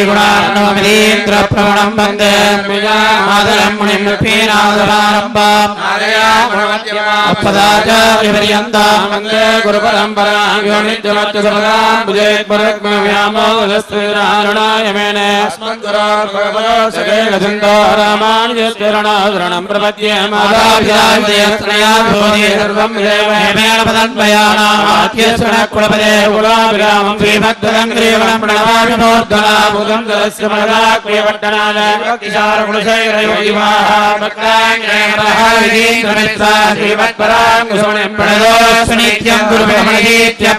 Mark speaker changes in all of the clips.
Speaker 1: தீபக்யாதிகுணார்ணவமிதீந்திரப்பிரவணம் வந்தே மாதரம் முனிம் पदाचार्यपर्यन्तां वन्दे गुरुपरम्परां योनित्यमत्युगपदां पुजेत्परग्मव्यामोदस्त्रीरारणाय मेने अस्मद्गुरोर्भगवरोसगेगजन्तो रामानुजस्तिरणाधरणं प्रपद्ये माताभ्याजयत्रया भोजे सर्वं देवहेमेन पदन्वयानामात्यस्वणकुलपदे कुलाभिरामं श्रीभद्रं ग्रीवणं प्रणवामि भोर्धनामुदं दलस्य मनदाक्रियवर्धनालयकिशारकुलशैरयोगिवाः भक्ताङ्गेरः श्रीमत्पर ஸ்ரீமத்பராங்குசோணிம் பிரணதோஸ்மி நித்யம் குருபிரமணதீத்ய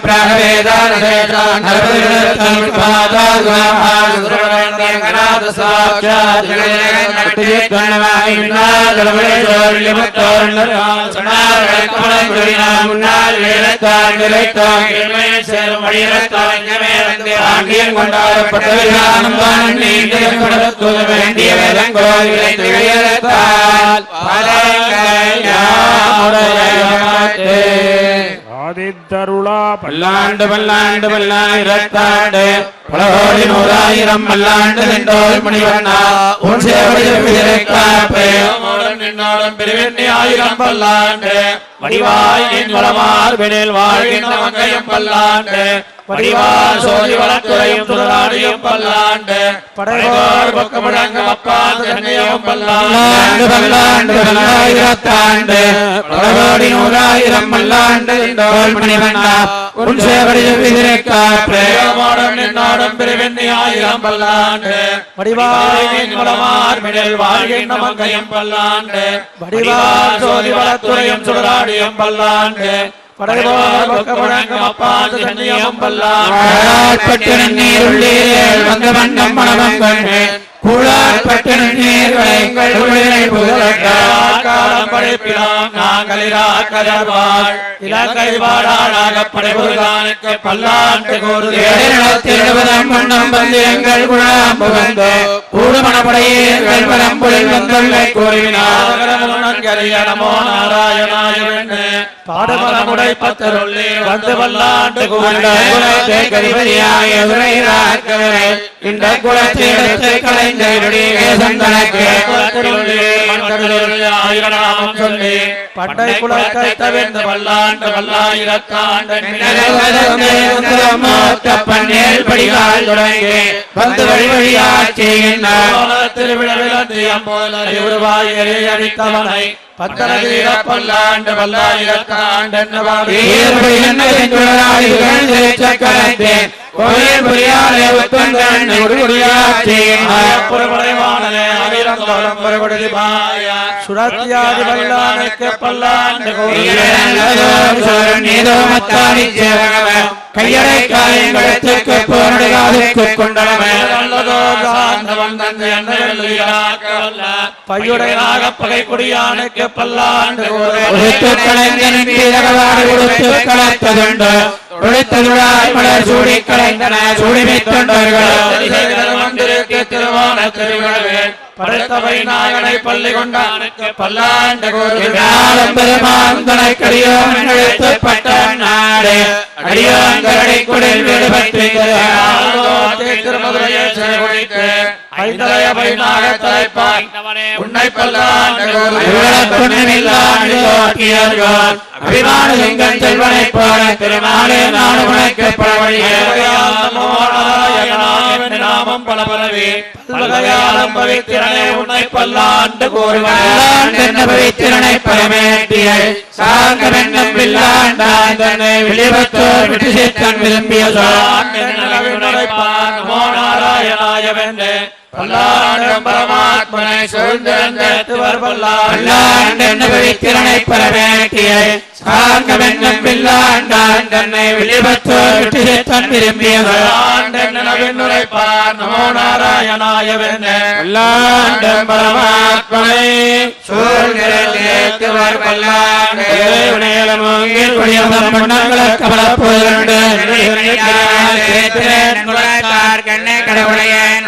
Speaker 1: பிராணவேதானதேஷான்
Speaker 2: ஆதித்தருளா
Speaker 1: பல்லாண்டு. பல்லாண்டு பல்லாயிரத்தாண்டு பலகோடி நூறாயிரம் பல்லாண்டு நின்றோர் மணிவண்ணா உன்
Speaker 3: நின்னாலும் பெருவெண்ணி ஆயிரம் பல்லாண்டு. வடிவாய் நின் வளமார்பினில் வாழ்கின்ற மங்கையும் பல்லாண்டு. வடிவார் சோதி வளத்துறையும் துறராடியும் பல்லாண்டு. படைவார் பக்க முழங்கம் அப்பாந்து கண்ணியும்
Speaker 1: பல்லாண்டு பல்லாண்டு பல்லாயிரத்தாண்டு. பலகோடி நூறாயிரம் பல்லாண்டு மணிவண்ணா உன் சேவடியில் காப்பே
Speaker 3: பிரேமாடம் நின்னாடும் பெருவெண்ணி ஆயிரம் பல்லாண்டு. வடிவாய் நின் வளமார்பினில் வாழ்கின்ற மங்கையும் பல்லாண்டு. வடிவார் சோதி வளத்துறையும் சுடராடியும் பல்லாண்டு. பல்லாண்டு.
Speaker 1: கூழாட்பட்டு நீருள்ளீரேல் வந்த வண்ணம் மணவம் கண்டேன் கூழாட்பட்டு நீர்கள் உள்ளிரை புகழட்டார்.
Speaker 3: காலம் படைப்பிலாம் நாங்கள் இராக்கதர்வாள் இலங்கை வாடாளாக படைபுரிதானுக்கு பல்லாண்டு
Speaker 1: திருவதம் மன்னம் வந்து எங்கள் குழாம் புகழ்ந்து கூடுமணப்படையீர்கள் பரம்பொழில் வந்துள்ள கூறினார்.
Speaker 3: நமோ நாராயணாய வெண்ணு பாடுமலமுடை பத்தருள்ளே வந்து பல்லாண்டு
Speaker 1: உரையாக்கவரை இந்த குலத்தை கலைஞருடைய சந்தனக்கு
Speaker 3: சொல்லி பட்டை குலத்தை
Speaker 1: பன்னேல் படிகால் தொடங்கி வந்து வழி வழியாட்சியினார்
Speaker 3: திருவிழவிலந்தியம் போல உருவாயை அடித்தவனை பல்லாண்டு பல்லாயிரத்தாண்டு
Speaker 1: கோயில் புரியாலே உத்தங்கன்
Speaker 3: ஆயிரம் சுடத்தியாதி பல்லானுக்கு பல்லாண்டு
Speaker 1: கையடை காயங்களுக்கு போராடுகாதுக்கு
Speaker 3: பையுடையாக பகை கொடியானுக்கு பல்லாண்டு
Speaker 1: கலைத்ததுண்டு மலர் சூடி கலைந்தன
Speaker 3: திருவான படைத்தவை நாயனை பள்ளி கொண்டானுக்கு பல்லாண்டு
Speaker 1: ஞானம் பெருமான் துணைக்கடியோம் எழுத்துப்பட்ட நாடு. அடியோங்கரடை குடில் விடுபட்டு
Speaker 3: திருமதுரையை சிறைகுடித்து ஐந்தலையவை நாக தலைப்பாய். உன்னை பல்லாண்டு
Speaker 1: அபிமான சிங்கம் செல்வனை போல திருமாலே நாடு உனக்கு பழவழியே
Speaker 3: நாமம் பல பலவே பல்வகையாலம் பவித்திரனே உன்னை பல்லாண்டு
Speaker 1: பல்லாண்டு என்ன பவித்திரனை பரமேட்டிய சாங்கமென்னும் வில்லாண்டான் தன்னை வெளிவத்தோர் விட்டு விரும்பிய
Speaker 3: நமோ நாராயணாய வென்று பரமாத்மனை சூழ்ந்திருந்தவர்
Speaker 1: பவித்திரனை சாங்கமென்னும் தன்னை
Speaker 3: நமோ
Speaker 1: பரமாத்மனை பலப்போதுண்டு
Speaker 4: கண்ணே கடவுளையன்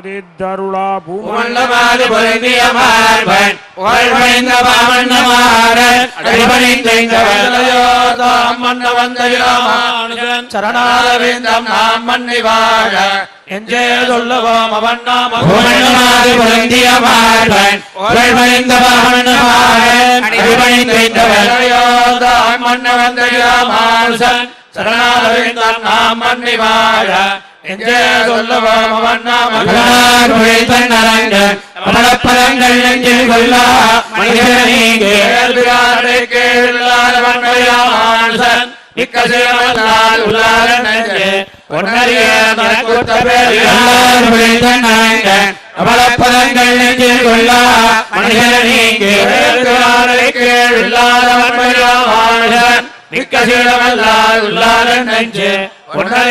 Speaker 2: பூமன்
Speaker 3: உமல்லமாது பொருந்திய மார்பன்
Speaker 1: புகழ்வழிந்த பாவண்ணமாறன் அடிபணிந்தவன்
Speaker 3: தாம் மன்ன வந்த ராமானுஜன் சரணாரவிந்தம் நாம் மன்னி வாழ. எஞ்சே சொல்லவோம் அவன் நாம.
Speaker 1: புகழ்மாறு பொருந்திய மார்பன் புகழ்வழிந்த பாவண்ணமாறன் அடிபணிந்தவன்
Speaker 3: தாம் மன்ன வந்த சரணாரவிந்தம் நாம் மன்னி வாழ. எஞ்சே சொல்லவோம் அவன் நாம?
Speaker 1: மகனார் உழைத்தன் அரங்கன் கமலப்பதங்கள் நெஞ்சில் கொல்லா மனிதனீங்கே எல்லார் உழைத்தன் அரங்கன் கமலப்பதங்கள் நெஞ்சில் கொல்லா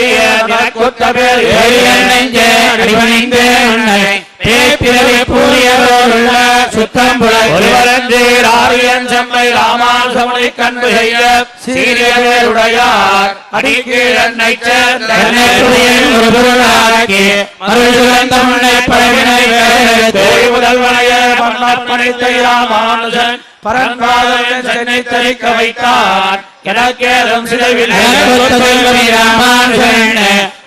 Speaker 1: மனிதனீங்கே ஏரியன் நெஞ்சே அடிவணிந்தே உன்னை பேப்பிரவி பூரியரோருள்ள சுத்தம்
Speaker 3: ஒருவரந்தீர் ஆரியன் செம்மை ராமானுசமனை கண்டு செய்ய சீரியருடையார் அடிக்கீழன்னை முதல்வனைய மன்னப்பணித்தை ராமானுஜன் பரன்பாதன் சென்னை தரிக்க வைத்தார் எனக்கேதும் சிதைவில்
Speaker 1: ராமானுஜன்.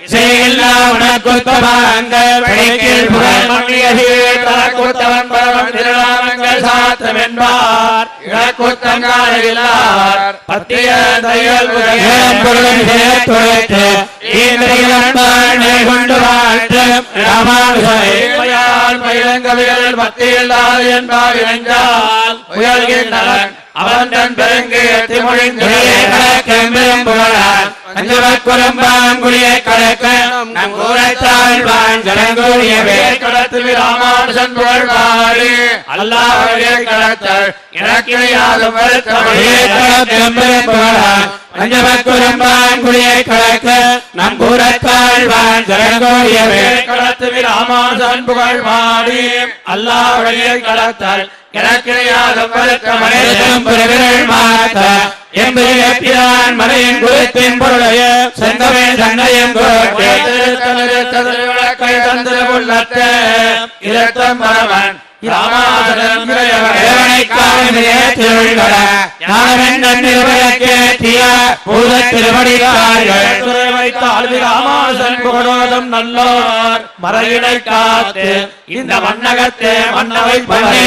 Speaker 1: செய்கில்லா உனக்கொத்தமாங்கள் படைக்கீழ் புகழ்
Speaker 3: தனக்குத்தவன் பரவன் திருநாமங்கள் சாத்தம் என்பார் இழக்குத்தங்காரில்லார் பத்திய தையல்
Speaker 1: ஏழம் பொருளும் சேர்த்துரைத்து ஈந்திரையில் அன்பாண்மை கொண்டு வாழ்த்தும் ராமானுஜனை
Speaker 3: உண்மையால் பயிலங்கவிகள் பத்தியில்லாது என்பார் இணைந்தால் உயர்கின்றவன் அவன் தன் பெருங்கு எத்தி மொழிந்து
Speaker 1: குடியை கலக்க பெரும் புகழான் அஞ்சவக் குறும்பாங்குடியை கலக்க நம் கூறத்தாள் வான் ஜலங்கூடியவே
Speaker 3: கடத்தில் ராமானுஜன் புகழ்வாரி அல்லாஹ்வே கடத்தல் எனக்கிணையாதும்
Speaker 1: குடியை கலக்க பெரும் புகழான் அஞ்சவக் குறும்பாங்குடியை கலக்க நம் கூறத்தாள் வான் ஜலங்கூடியவே
Speaker 3: கடத்தில் ராமானுஜன் புகழ்வாரி அல்லாஹ்வே கடத்தல்
Speaker 1: புறவிரல் மாத்த எம்பெரிய பிரான் மலையின் குலத்தின் பொருளைய செந்தமே தன்னையும்
Speaker 3: விளக்கை தந்திர உள்ளத்தே இரத்தம் பரவன். ராமானுஜன்
Speaker 1: இறைவனை காலமிலே
Speaker 3: வைத்தால் ராமானுஜன் புகழோதும் நல்லோர். மறையினை காத்து இந்த மன்னகத்தே மன்னவை
Speaker 1: பண்ணே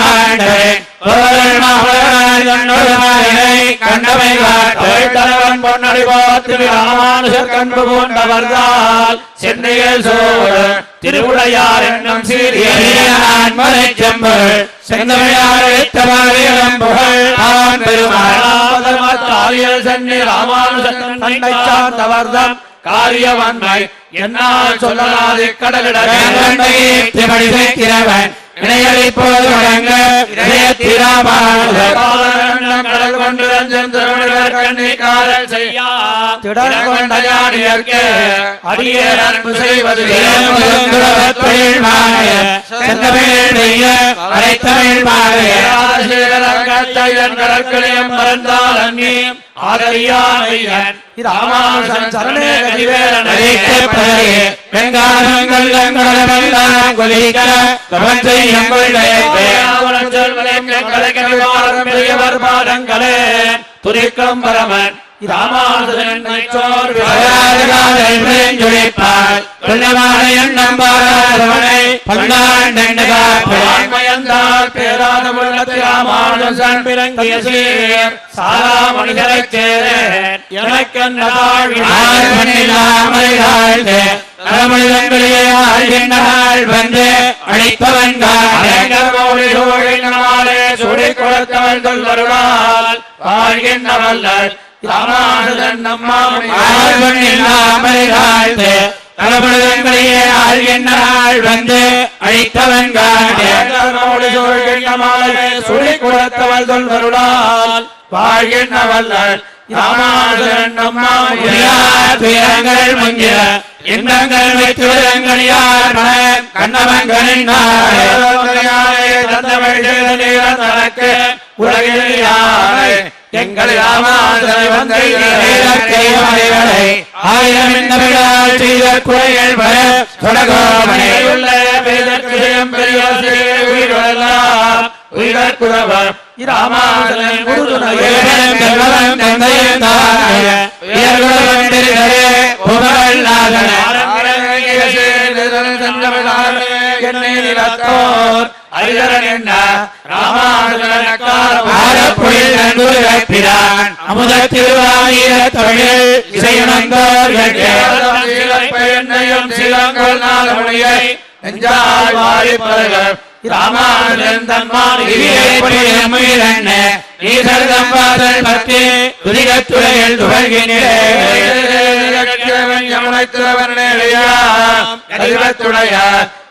Speaker 1: மாண்டே. பொருள் கண்டமை
Speaker 3: பொன்னடி போத்திரு ராமானுஷர் கண்பு கொண்டவர்தால் சென்னையில் சோழ திருவுடையார் என்னும் சீரிய
Speaker 1: எளியான் மலைச் எழுத்தவாரியம் புகழ் பெருமாள்
Speaker 3: தன்னை காரியவன்மை என்னால் சொல்லலாது கடலிடமே.
Speaker 1: சேர்க்கிறவன் இணையளிப்போது வழங்க இதயத்திராமானுதர்
Speaker 3: கடல் கொண்டு ரஞ்சன் திருமணிவர் கண்ணி காதல் செய்யா திடர் கொண்ட ஞானியர்க்கு அடியே பெரியவர் பாடங்களே பரமன்
Speaker 1: அழைப்பவன் காணே
Speaker 3: சுடிக் கொடுத்தவன் சொல்லருளால் வாழ்கின்றவல்லர்.
Speaker 1: தலைமுழுதங்களிலே ஆழ்கின்றாள் வந்து அழித்தவன்
Speaker 3: சுழி குடத்தவள் சொல்வருளால் வாழ்கின்ற வல்லல் ராமானுஜன் நம்மாமுடியார்
Speaker 1: துணியார் துயரங்கள் முங்கிய இன்பங்கள் வைத்து விதங்களியார் மன கண்ணவன் கனினாரே
Speaker 3: தந்தமிழ் தனக்கு உலகில் யாரை எங்கள்
Speaker 1: ஆயிரம் செய்த குறைகள் பல. தொடகோமனை
Speaker 3: உள்ள நிலத்தோர் அறிதரன் என்ன?
Speaker 1: ஆரப்புயில் நன்குரைப்பிரான் அமுத திருவாயிர தமிழில் இசையுணர்ந்தோர்கள்
Speaker 3: என்னையும் சிலங்கள் நாளமுடியை நெஞ்சால் வாரி பருக ராமானுஜன் தன்மான்
Speaker 1: துதிகத்துறையில் துவழ்கின்றேன்
Speaker 3: ராமானுஜனை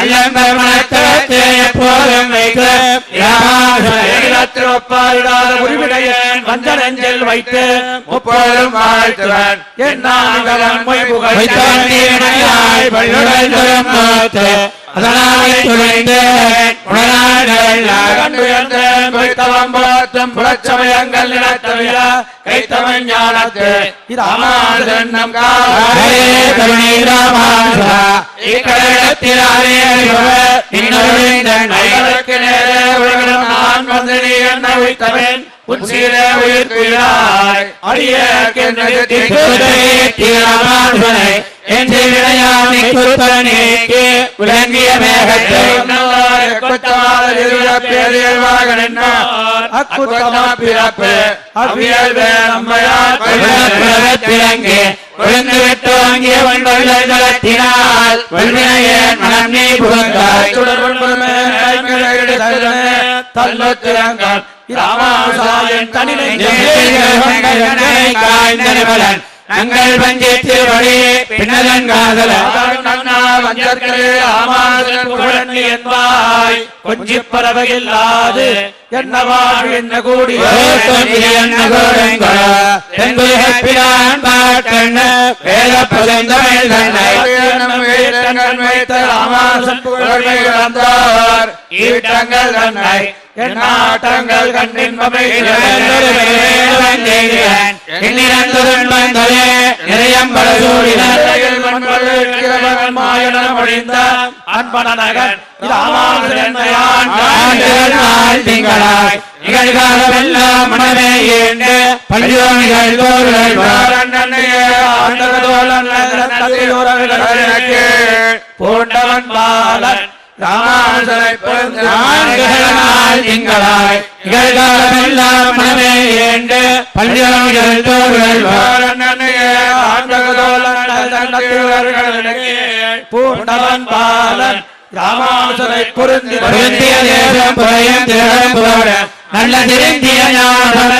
Speaker 1: நல்லம்பர் மனத்தவத்தை எப்போதும் வைத்து
Speaker 3: ஒப்பாரிடாத உரிவிடையன் வஞ்ச நெஞ்சில் வைத்து முப்போதும் வாழ்த்துவன். என்னாகலன் மொய் புகழ்
Speaker 1: அதனாலே துளைந்து
Speaker 3: போற்றும் புலச்சமயங்கள் நிலத்தவிர கைத்தவன் ஞானத்து. உலகம் நான் வந்து நீ என்ன வைத்தவன் உன் சீரே உயிர் குயிலாய் அடியேற்கென்னது
Speaker 1: ராமானுஜனை என்று விளையாமை குத்தனேக்கு விளங்கிய மேகத்தை வல்வினையே மனம் நீ
Speaker 3: ராமாசாயன் தனிலை
Speaker 1: காய்ந்தனவலன் நங்கள் பஞ்சே வழி பின்னதன் காதல.
Speaker 3: கொஞ்சி பறவையில்லாது என்ன வாழ் என்ன கூடி?
Speaker 1: வேத புதந்தமிழ் தன்னை
Speaker 3: ஈட்டங்கள் தன்னை
Speaker 1: மனமே ஏண்டு பள்ளியோனிகள் தோறுகள்
Speaker 3: பூண்டவன் பாலன். ராமானுஜனை
Speaker 1: நாள் திங்களாய் நிகழ்காலமெல்லாம் மனமே ஏண்டு பள்ளியோனிகள் தோறுகள்
Speaker 3: பூண்டவன் பாலன் ராமானுஜனை பொருந்தி
Speaker 1: பொருந்திய தேசம் புறையும் புகழ நல்ல திருந்திய ஞான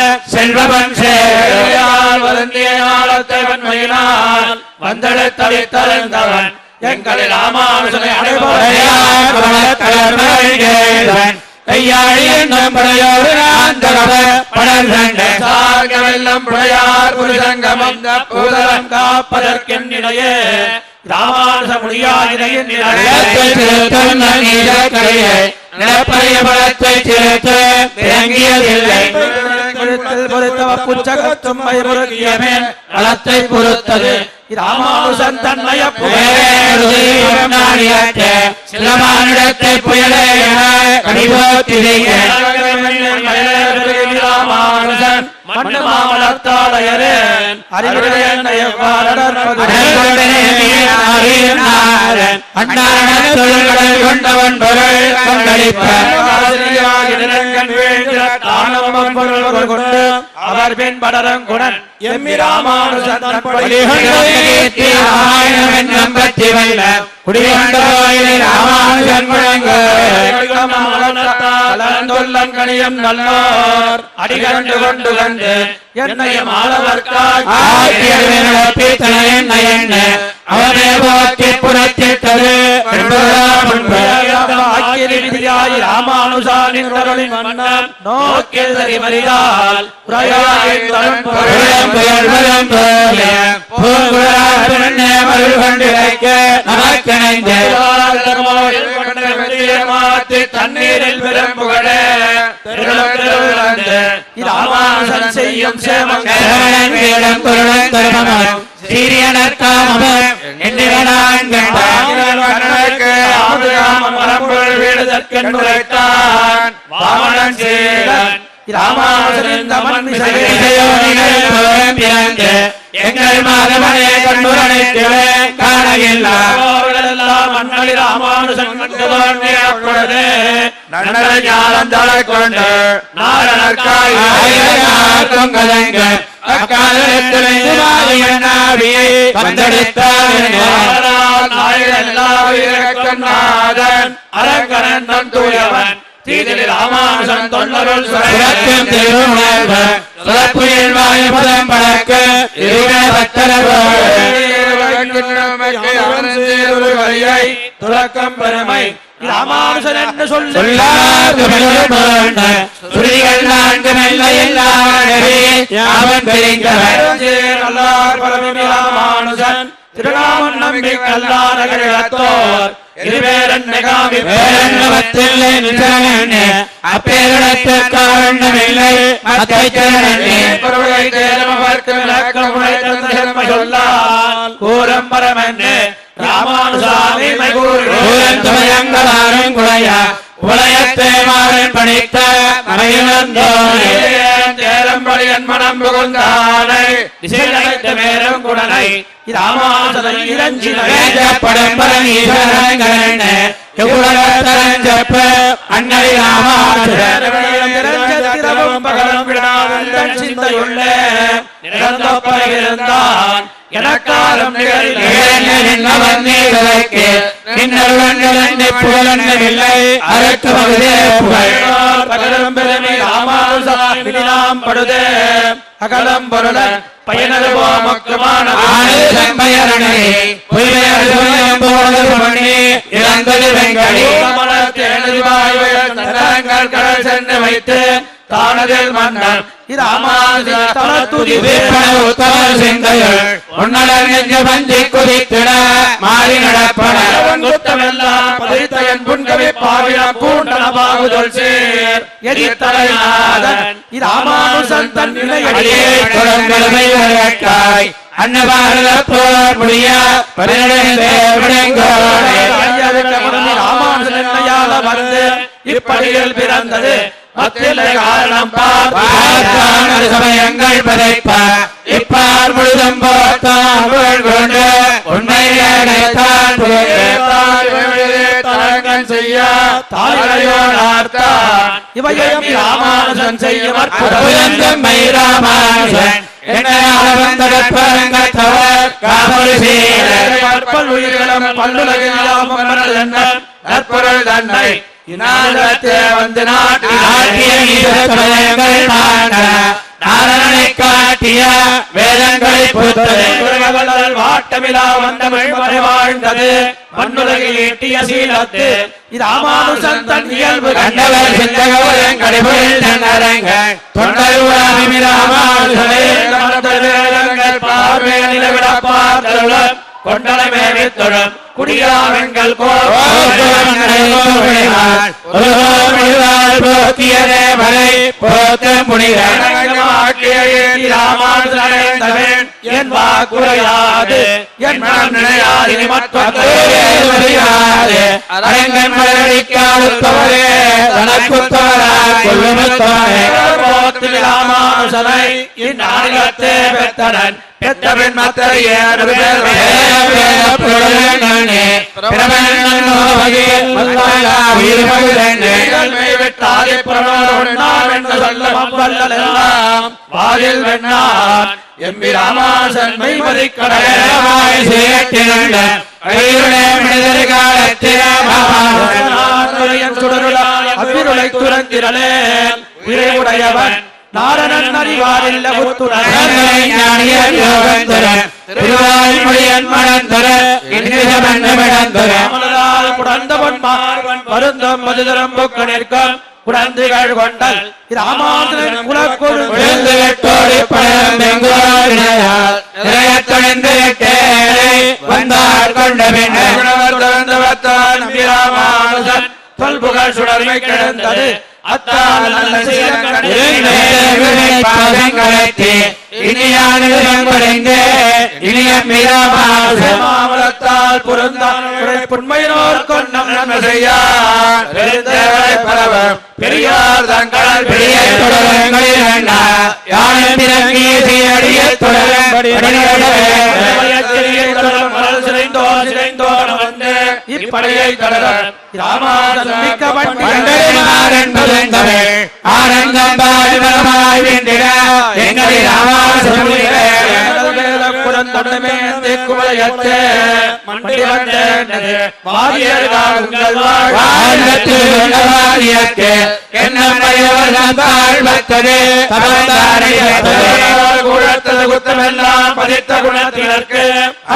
Speaker 3: சேவையால் வருந்திய ஞானத்தை வன்மையினால் வந்தெடுத்தலை தருந்தவன் எங்களில் ராமானுஜனை
Speaker 1: கேள்வன். கையாழி என்னும் படையோடு நான் தகவ படர் கண்ட
Speaker 3: சார்கமெல்லாம் புழையார் புரிதங்கம் பூதலம் காப்பதற்கென்னிடையே ராமானுஜ முடியாதிரையின்
Speaker 1: நிலத்தை திருத்தம் நீலக்கரையை நிலப்பரிய பலத்தை திருத்த விளங்கியதில்லை.
Speaker 3: பொறுத்தவ புச்சகத்தும் பொருக்கியமேன்
Speaker 1: பலத்தை பொறுத்தது.
Speaker 3: ராமானுஜன் தன்மைய
Speaker 1: வேறுதெய்வம் நாடியற்ற சிலமானிடத்தை புயலே என கடிபோத்திரைய
Speaker 3: ராமானுஜன் மண்ணு மாமலத்தாளையரேன் அறிவுடைய
Speaker 1: கொண்டவன் பொருள் கொண்டளிப்ப.
Speaker 3: அவர் பின் படரங்குடன் எம்மி ராமானுஜன் தன் படி
Speaker 1: கோயிலில் ராமானுஜன்
Speaker 3: கணியம் நல்லோர். அடிகண்டு கொண்டு கண்டு
Speaker 1: அவனே போக்கி புறத்திட்டது.
Speaker 3: ஆக்கிரி விதியாய் ராமானுஜானின் தரும் தண்ணீரில் பெரும்புகழே ராமானுஜன் செய்யும் சேமங்கள். மரம்புகள் வீடுதற்கென்றுரைத்தான் வாமனன் சேரன் ராமானுஜனின் தமன்
Speaker 1: எங்கள் மாதவனே
Speaker 3: எல்லாம் மன்னளி ராமானுஜன் அப்பொழுது. நன்னரை ஞானம் தலை கொண்டு நாரணர்காய் நாதன் அரங்கரன் தன் தூயவன் தீதில் ராமானுஜன் தொண்டருள் துறக்கம் பெருமை. ராமானுஜன் என்று சொல்லி. ராமானுஜன். திருநாமன் நம்பி கல்லாரகத்தோர் இருவேரன் மெகாமி
Speaker 1: அப்பேரிடத்து காரணமில்லை அத்தை
Speaker 3: பருவகை தேரமவர்க்கு விளக்கம் உரைத்தந்த செம்மை சொல்லால். கூறம் பரமென்று ராமானுசாமி
Speaker 1: ஊரந்தமயங்களாரும் குழையா. உலயத்தை மாறன் பணித்த மறையிழந்தோனே
Speaker 3: தேரம்படியன் மனம் புகுந்தானை திசையடைத்த மேலும் குடனை
Speaker 1: எவ்வளவத்தரஞ்சப்ப அண்ணலை ராமானுஜர்
Speaker 3: இரவும் பகலும் விடாமல் சிந்தையுள்ள நிறந்தப்பயிருந்தான் எனக்காலம் பகலும் பெருமை ராமானுசாமினாம் படுதே. அகலம் பொருளன் பயனருவோ மக்குமான கடல் சென்று வைத்து தானதில் மன்னன்
Speaker 1: மாறி நடப்பட
Speaker 3: குத்தமெல்லாம் பதித்த என் புன்கவி பாவின பூண்டன பாகுதல் சேர். எரித்தலைநாதன். ராமானுசன் தன்
Speaker 1: அடியே குரங்கழுமை வரக்காய் அன்னபாரத போர் முடிய
Speaker 3: வந்து இப்படியில் பிறந்தது.
Speaker 1: சமயங்கள் பதைப்ப இப்பார் முழுதும் போத்தாள் கொண்டு உண்மை அடைத்தான்
Speaker 3: தரங்கன் செய்ய தாயோனார்த்தான் இவையும் ராமானுஜன் செய்யும் அற்புதம்
Speaker 1: அற்புதந்தம்மை ராமானுஜன். என்னையால வந்தடப்பரங்கத்தவர் காவல் சீரர்
Speaker 3: கற்பல் உயிர்களும் பல்லுலகில் யாமும் மனதென்ன நற்பொருள் தன்னை. இனாலத்தே வந்து
Speaker 1: நாட்டிய ஈசமயங்கள் மாண்ட நாரணனை காட்டிய வேதங்களை புத்தது
Speaker 3: குருவள்ளல் வாட்டமிலா வந்தமிழ் மறை வாழ்ந்தது மண்ணுலகில் ஈட்டிய சீலத்து தன் இயல்பு.
Speaker 1: கண்டவர்
Speaker 3: பார்வை நிலவிட பார்த்தருளும் கொண்டலை மேவித்தொழும் குடியாவெங்கள்
Speaker 1: போக்கியதே மலை போத்த
Speaker 3: ராமானுஜன் என் வாக்குரையாது என் மனம் நினையாது
Speaker 1: அறியாது அரங்கன் தனக்குத்தவரா கொள்ளுமத்தவரே
Speaker 3: மற்றோத்தில் ராமானுஜனை இந்நாளிலத்தே பெற்றனன். பெற்றபின் மத்தரையே வாயில் வெண்ணான் எம்பி ராமாசன் மெய்மதி கடலே
Speaker 1: வழியுடைய மனிதர் காலத்தில் ராமானுஜன்
Speaker 3: நாரணன் சுடருளாய் அவ்விருளை துறந்திரலே உடையவன். நாரணன் மார்வன் வருந்தம் மதுதரம் பொக்க நிற்கும் கொண்டல். ராமாந்திரன்
Speaker 1: வந்தார் கொண்ட பின்னர்.
Speaker 3: தொல்புகழ் சுடர்மை கிடந்தது. அத்தால் நல்ல சீரங்கடே
Speaker 1: பாதங்களத்தி இனியானது குறைந்து இனிய மீராமாசம்
Speaker 3: மாமலத்தால் புறந்தான் புண்மையினோர் கொண்டம் நன்மை செய்யார் பெரியார் தங்கள்
Speaker 1: பெரிய தொடரங்களில் யானை பிறங்கிய தொடரம்படி
Speaker 3: இப்படையை தொடர ராமாதன் மிக்க
Speaker 1: ஆனந்தம் பாடுவரமாய் எங்களை ராமாசம் வாழ்வத்தில் உள்ளவாரியற்கு என்னம்மையவர்கள் வாழ்வத்தது தவந்தாரை
Speaker 3: குழத்தது குத்தமெல்லாம் பதித்த குணத்தினருக்கு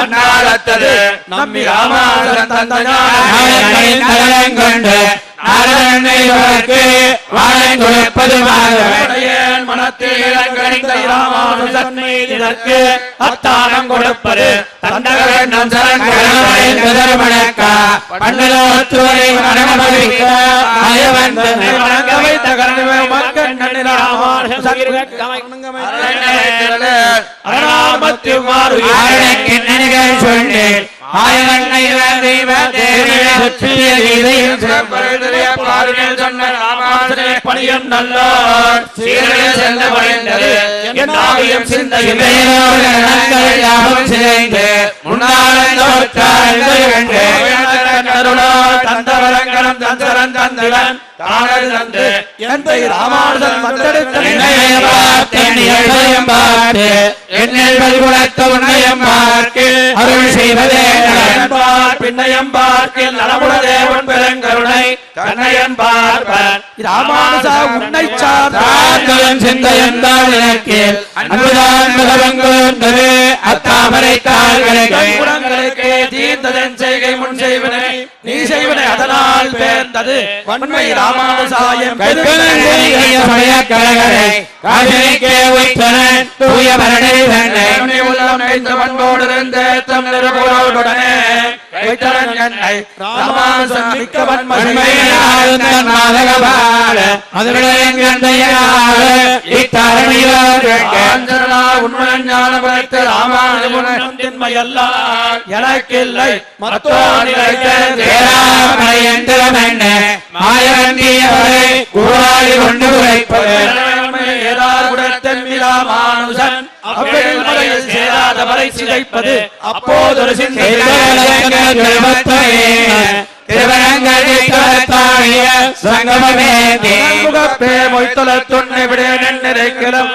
Speaker 3: அந்நாளத்தது நம்பி ராமாதன் தந்த
Speaker 1: நாயகனின் நலன் கொண்டு
Speaker 3: இளங்கணிந்த ராமானுஜன் இதற்கு அத்தானம் கொடுப்பது.
Speaker 1: சொன்னேன்.
Speaker 3: பணியம் பணிந்தது சிந்தையிலே
Speaker 1: யாவும் சிதைந்து முன்னாள்
Speaker 3: தந்தரன் தந்திரன் தானது தந்து வந்தெடுத்த
Speaker 1: பார்த்து என்னில் வல்குலத்த உன்னையம் பார்க்கு அருள் செய்வதே நலன்.
Speaker 3: பார் பின்னையம் பார்க்கில். நலமுட தேவன் பெருங்கருணை கண்ணையன் பார்ப்பன். ராமானுஜா உன்னை சார்ந்த
Speaker 1: தாத்தவன் சிந்தையந்தாள் எனக்கு அன்புதான் பகவங்கோந்தது அத்தாமரை தாள்களுக்கு
Speaker 3: குணங்களுக்கு தீர்ந்ததன் செய்கை முன் செய்வனை நீ செய்வனை அதனால் பேர்ந்தது. வன்மை ராமானுசாயம்
Speaker 1: கைப்பனங்கரிய சமயக்கழகரை காசினிக்கே உய்த்தனன். தூய பரணை தன்னை
Speaker 3: உள்ளம் வைத்த பண்போடு இருந்த தம் என்னை மிக்க
Speaker 1: தன் மாதகபால. இத்தரணியோர்
Speaker 3: ஞான படைத்த எனக்கில்லை. மத்தோனிலை
Speaker 1: என்ன. கொண்டு
Speaker 3: சேராத வரை சிதைப்பது. அப்போதொரு சிந்தை
Speaker 1: சங்கமமே
Speaker 3: முகப்பே மொய்த்தொல துண்ணை விட நினைக்கிறோம்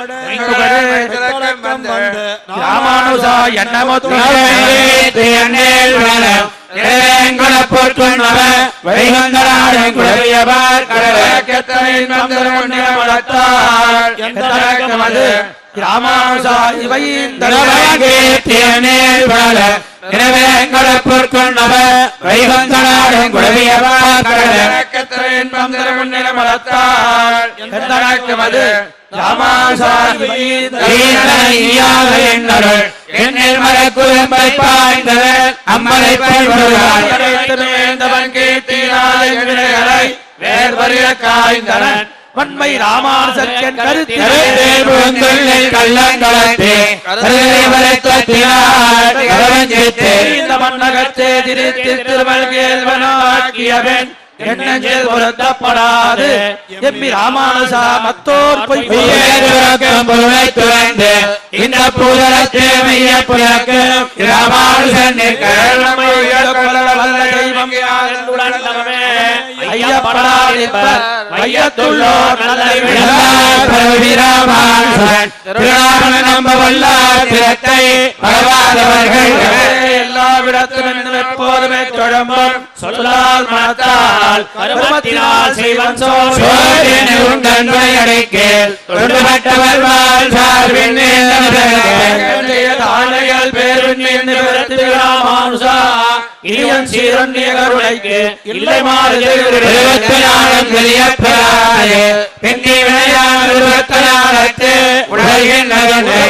Speaker 3: ராமானுஜா என்ன ராமானுஜா இவை இந்த ராமானுஜா இவை இந்த
Speaker 1: என்னில் மரக்குழம்பை பாய்ந்தவர் அம்மலை பண்புகிறார்
Speaker 3: வன்மை கருத்தில்
Speaker 1: கள்ளங்களத்தே
Speaker 3: இந்த மன்னகத்தே திரித்து திருமல்கேள்வனாக்கியவன் எண்ணஞ்சேல் பொருத்தப்படாது எம்பி ராமானுஜா மத்தோர் பொய்
Speaker 1: பொருளை துறந்து இந்த பூதலத்தே மைய புலக்கம் ராமானுஜன்
Speaker 3: ஐயத்துள்ளோர் நல்லை
Speaker 1: ராமானுஜன் திருநாம நம்ப வல்லார் திறத்தை பரவாதவர்கள்.
Speaker 3: எல்லா எல்லா விடத்திலும் எப்போதுமே தொழம்பும் சொல்லால் மனத்தால் கருமத்தினால் செய்வன் சோழ
Speaker 1: சோழனை உண்டன் துணையடைக்கேல் தொண்டுபட்டவர் வாழ் சார்பின்
Speaker 3: தானைகள் பேருண்ணின் ராமானுசா இனியன் சீரண்ய கருணைக்கு இல்லை மாறு
Speaker 1: இருபத்தி நாளும் வெளியப்பெறாதே பெண்ணி விளையாடு இருபத்தி நாளத்து உலகின்றதே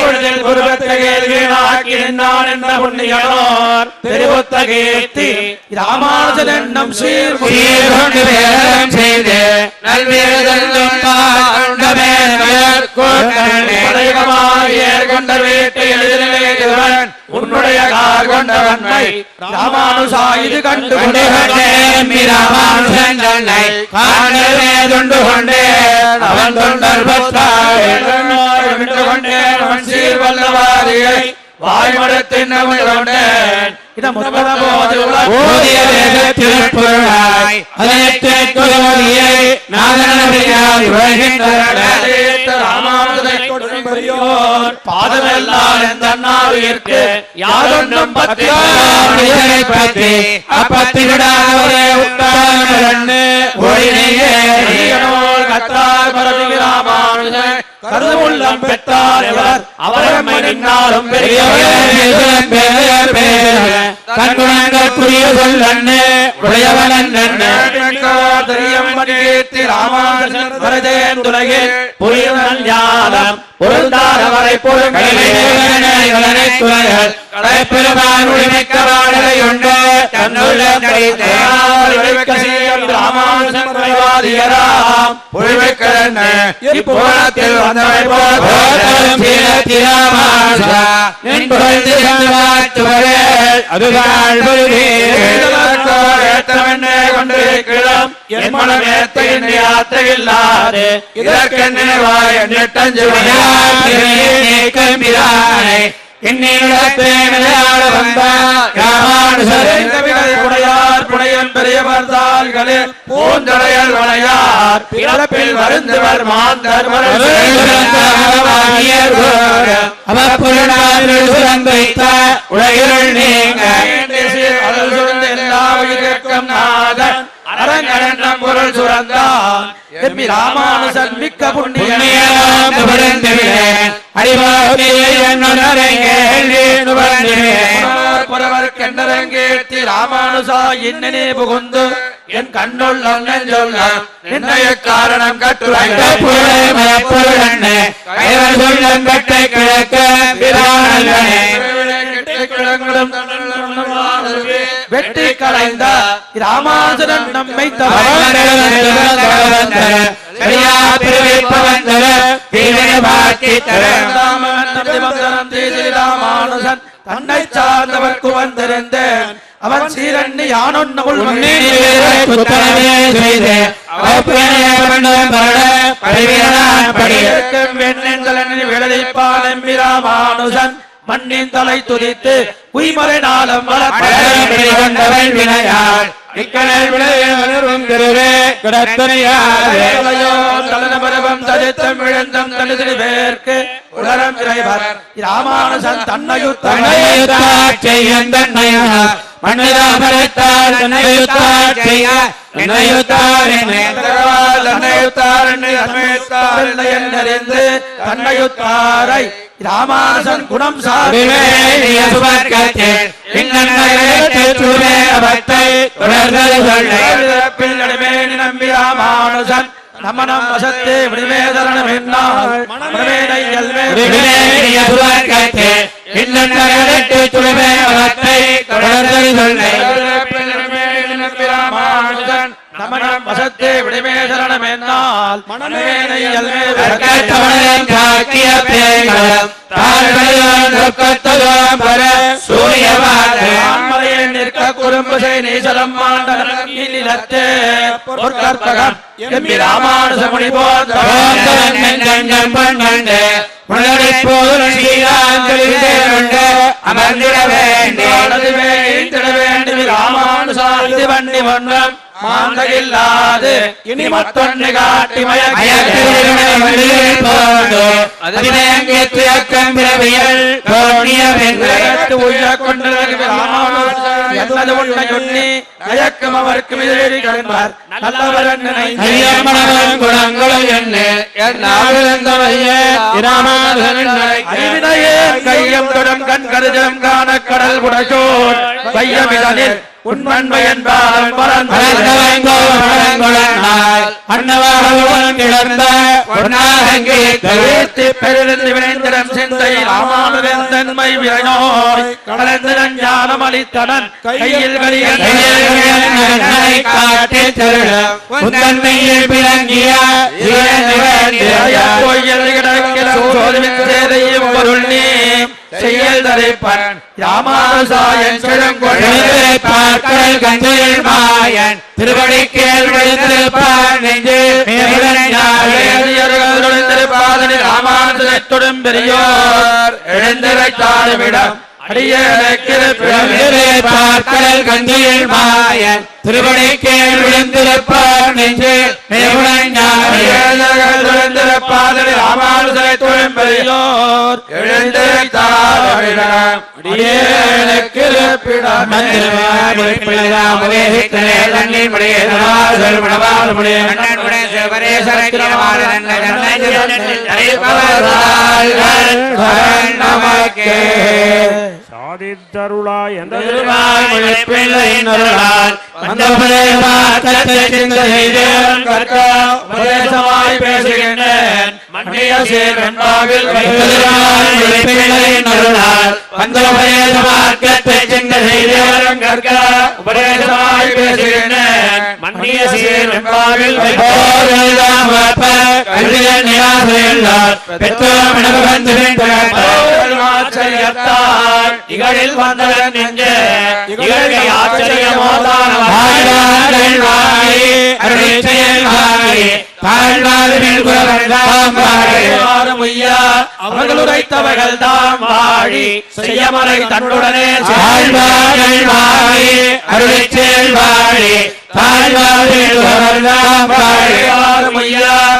Speaker 3: ராமானுஜன் என்னும் சீர்
Speaker 1: வேதம் செய்து
Speaker 3: கொண்ட வீட்டை எழுதினவன் உன்னுடைய கார் கொண்டவன்மை ராமானுசா இது கண்டு
Speaker 1: கொண்டு கொண்டேன் ராமானுஜன் தன்னை காணவே தொண்டு கொண்டேன் அவன் தொண்டர் பத்தாய்
Speaker 3: கொண்டேன் அவன் சீர் வல்லவாரியை வாய்மடத்தின் கொண்டேன் கொடுப்பறியோர் பாதமெல்லாம் எந்த அண்ணாவிற்கு யாதொன்றும்
Speaker 1: மனிதனை பற்றி அப்பத்தி விடாதவரே உத்தான ஒளினையே
Speaker 3: கத்தார் பரவி ராமானுஜன் கருதுள்ளம் பெற்றார் எவர் அவரம்மை நின்னாலும்
Speaker 1: கண்குணங்கள் புரிய சொல்லன்னு உடையவன்
Speaker 3: ராமானுஜன் வரதேந்துலகில் புரியுதல் பொருள் பொருந்தாரவரை
Speaker 1: உடைமைக்கவாடலையுண்டு தன்னுள்ள
Speaker 3: ராமானுஜன் வைவாதியராம்
Speaker 4: இப்போனத்தில் வந்தவை போல்
Speaker 3: ஏற்றமென்னே கொண்டிருக்கிறோம் என் மனம் ஏத்த என்னை ஆத்தையில்லாது இதற்கென்னே வாய் எண்ணிட்டஞ்சு உடையார் புனையன் பெரிய பார்த்தாள்களில் பூந்தடையல் வளையார் பிறப்பில் வருந்துவர்
Speaker 1: உலகில் நீங்க.
Speaker 3: நாதன். அரங்கரண்டம் பொருள் சுரந்தான். எம்மி ராமானுசன் மிக்க புண்ணியன். புறவர் கண்டரங்கேத்தி ராமானுசா இன்னனே புகுந்து என் கண்ணுள்ள சொல்ல நிர்ணய காரணம் வெட்டி களைந்த ராமானுஜன் நம்மை ராமானுஜன் தன்னை சார்ந்தவர்க்கு வந்திருந்தேன் அவன் சீரண்ணி யானொன்னவுள் ராமானுஜன். மண்ணின் தலை துதித்து உய்மறை நாளம்
Speaker 1: கொண்டவள் வினையாள். இக்கடல் விளையும் திருவே கிடத்தனையாவே
Speaker 3: தரித்தம் இழந்தம் தனிதிரி பேர்க்கு உலரம் இறைவர். ராமானுஜன் தன்னையுத்தனை
Speaker 1: தன்னையுத்தாட் செய்ய தன்னையுத்தார் என்னை
Speaker 3: அறிந்து தன்னையுத்தாரை ராமானுஜன் குணம்
Speaker 1: அபிமேனிய சுவர்க்கத்தில் இன்னன்னையேற்றுச் சுடுவே அவத்தை தொடர்ந்தது சொல்லை.
Speaker 3: சாப்பில் நம்பி ராமானுஜன். நமனம் வசத்தே விடுவேதரணம் என்னால் மனமேனை
Speaker 1: அபிமேனிய சுவர்க்கத்தில் இன்னன்னையேற்றுச் சுடுவே அவத்தை தொடர்ந்தது சொல்லை.
Speaker 3: நமனம் வசத்தே என்னால்
Speaker 1: காக்கிய பேய்களும் தாழ்வழியோன் பர
Speaker 3: நிற்க நீசலம் பொற்கற்பகம் எம்பி
Speaker 1: அமர்ந்திட வேண்டே.
Speaker 3: வேண்டி ராமானுசாதி வண்டி ஒன்றம் மாந்தகில்லாது இனி மத்தொன்று காட்டி மயக்கத்து உய்ய கொண்டது என்னது உன்னை எண்ணி நயக்கம் அவர்க்கு எதிரிகள் நல்லவர் அறிவினையே கையம் தொடம் கண் கருஜம் காண கடல் உடைசோர் வையமிதனில் உண்மண்மை என்பார். கருத்து பெருநிலை வினைந்திரம் சிந்தை ராமானுதன் தன்மை விரைநோய் கடந்து ஞானம் கையில் பொருள் நீ செய்யல் தரைப்பன் ராமானுசாயன் செழுங்கொழு
Speaker 1: திருவடிக்கேள் விழுந்திருப்பான் நெஞ்சு.
Speaker 3: ராமானுஜத்துடன் பெரியோர் எழுந்திரைத்தாடுமிடம்
Speaker 1: பார்க்கடல் கஞ்சியில் மாயன். திருவடிக்கேள் விழுந்திருப்பான் நெஞ்சு.
Speaker 3: எழுந்திருப்பாதனை ராமானுஜத்துடன் பெரியோர் எழுந்திரைத்தாடுமிடம் அடியேனுக்கு இருப்பிடம்.
Speaker 2: சாதித்தருளாய் எந்த
Speaker 3: உபதேசமாய் பேசுகின்றேன் மண்ணிய சேர்வென்பாவில் கற்க உபதேசமாய் பேசுகின்றேன் மண்ணிய சேர்வென்பாவில் ஆச்சரியத்தால் இகழில் வந்தவன் நெஞ்சே. இகழை ஆச்சரியமோதான அவர்கள் உரைத்தவர்கள் தாம் வாழி. செய்யமறை தன்னுடனே அவர்கள் உரைத்தவர்கள் தாம் வாழி. தன்னுடனே செய்யார் தோழி நற்பாலன்னம் கலியன் இருவர் தோத்த தலைவான்
Speaker 1: இந்த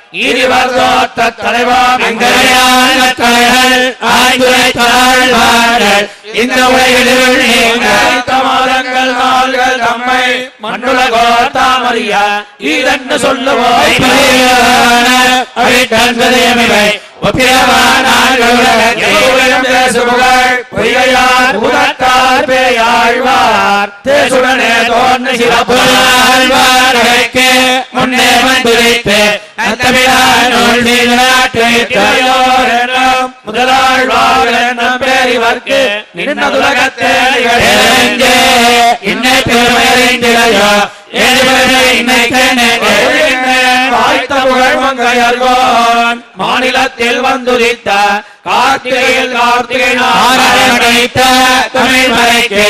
Speaker 3: சொல்லுவோம் எவ்வளவு பேசுபுகழ் பொய்கையார் பூதத்தார் பேயாழ்வார் தேசுடனே தோன்று சிறப்பு
Speaker 1: முன்னே வந்துரைத்து
Speaker 3: இளையோர் என்னும் முதலாழ்வார் என்னும் பேரிவர்க்கு நின்னதுலகத்தே
Speaker 1: எழுந்தே, இன்னை பெருமையறிந்திலையோ, எழுவதை இன்னை
Speaker 3: வாய்த்த புகழ் மங்கையர்கோன். மாநிலத்தில் வந்துதித்த கார்த்திகையில் கார்த்திகை
Speaker 1: அடைத்த தமிழ் மலைக்கு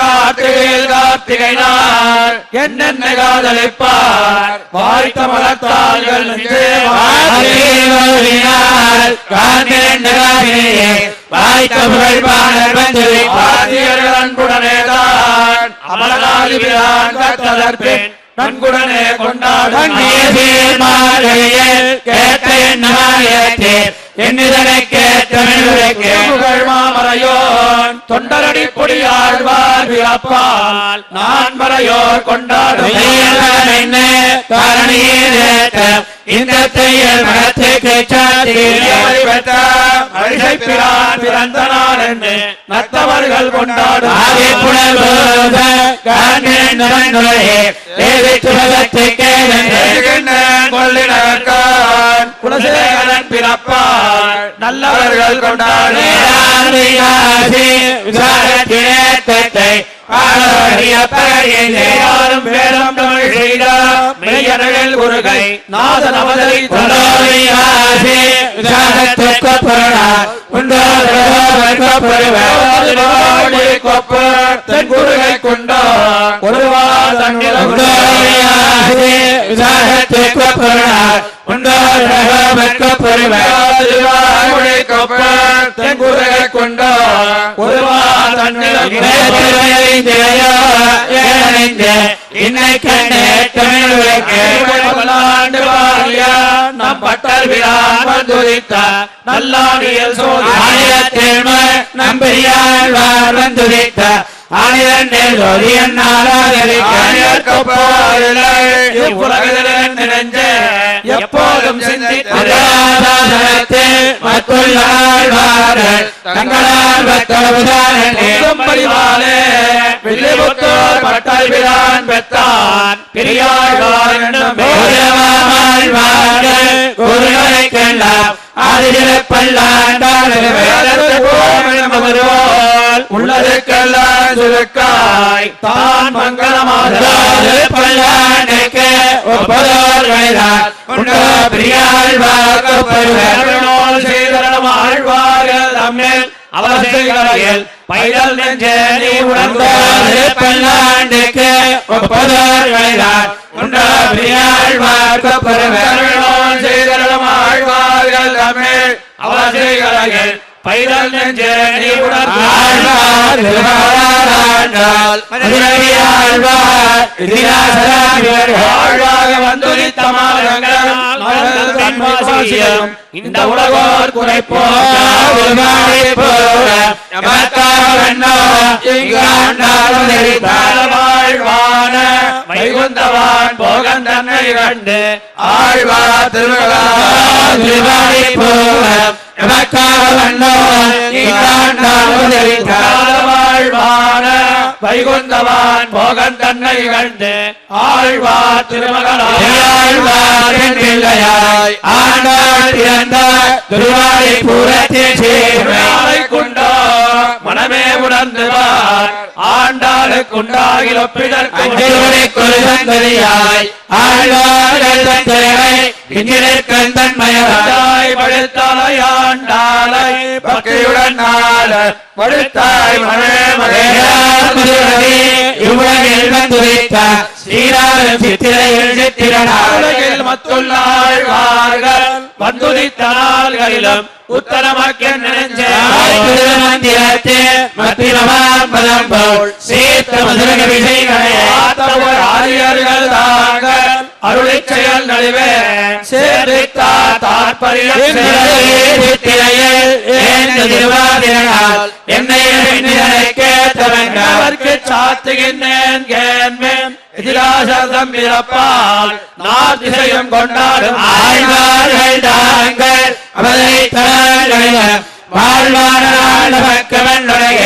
Speaker 3: கார்த்திகையில் கார்த்திகை நாள் என்னென்ன காதலிப்பார்? வாய்த்த மலத்தாள்கள் அன்புடனேதான் அமலனாதிபிரான் கத்ததற்பின் நன்குடனே கொண்டாடும்
Speaker 1: கேட்ட எண்ணமாயத்தீர் என்னிதனை கேட்ட மெழுகுரைக்கு.
Speaker 3: புகழ் மாமரையோன். தொண்டரடி பொடியாழ்வார் பிறப்பால். நான் மறையோர் கொண்டாடும்.
Speaker 1: இந்த தையல் மனத்துக்கு
Speaker 3: பிரான் பிறந்த நாள் என்று நத்தவர்கள் கொண்டாடும். கொள்ளினர்கான் குலசேகரன் பிறப்பால் நல்லவர்கள் கொண்டாடும் யாரும் வேதம் தமிழ் செய்த மெய்யனவில் உருகை நாதன் அவதரி கொப்பு தென்குருகை கொண்டோ ஒருவார் தன்னில
Speaker 1: உண்டோரையாகவே விசாரத்துக்கு பொருளார் உண்டோரகமற்க பொருளார்
Speaker 3: திருவாய்மொழி கொப்பு தென்குருகை கொண்டோ
Speaker 1: இன்னை கண்டே தமிழ் உலகே
Speaker 3: நம் பட்டர் விழான் வந்துரித்த நல்லாடியல் எப்போதும் சிந்தித்து வில்லிபுத்தூர் பெற்றான். பெரியாழ்வார் என்னும் உள்ளதுக்கெல்லாம் சுருக்காய். தான் மங்களமாக கருணோல் செய்தரணம் ஆழ்வார்கள் தம்மில் அவசைகளில் பைதல் நெஞ்சே நீ உணர்ந்தாலே
Speaker 1: பல்லாண்டுக்கு
Speaker 3: அவர்கள் தமிழ்
Speaker 1: ஆழ்வார் பைதல் மதுரை ஆழ்வார் இதிகாசராஜர்
Speaker 3: ஆழ்வாக வந்துரித்த மாதங்கள் இந்த உலகோர் குறைப்போ வாழ்வான வைகுந்தவான் போகன் தன்னை கண்டு ஆழ்வார் திருமகளா வைகுந்தவான் போகன் தன்னை கண்டு ஆழ்வார் திருமகளா திருவாலை குண்டோ மனமே உணர்ந்துவார் ஆண்டாளுக்குண்டாகில் ஒப்பிதற்கு தாய் படுத்தாலை ஆண்டாளை பக்கையுடன் நாள படுத்தாய் மழை மழை உலகில் மத்துள்ளாழ்வார்கள் வந்துதித்த நாள்களிலும் உத்தரமாக்கிய நினைஞ்ச ஆத்தவர் ஆரியர்கள் தாங்கள் அருளை செயல் நடுவே சேர்த்தார் அவர்க்கு சாத்துகின்றேன் கேன்மேன் எதிராசம் பிறப்பால் நார் திசையும் கொண்டாடும்.
Speaker 1: ஆழ்வார்கள் தாங்கள் அவரை வாழ்வான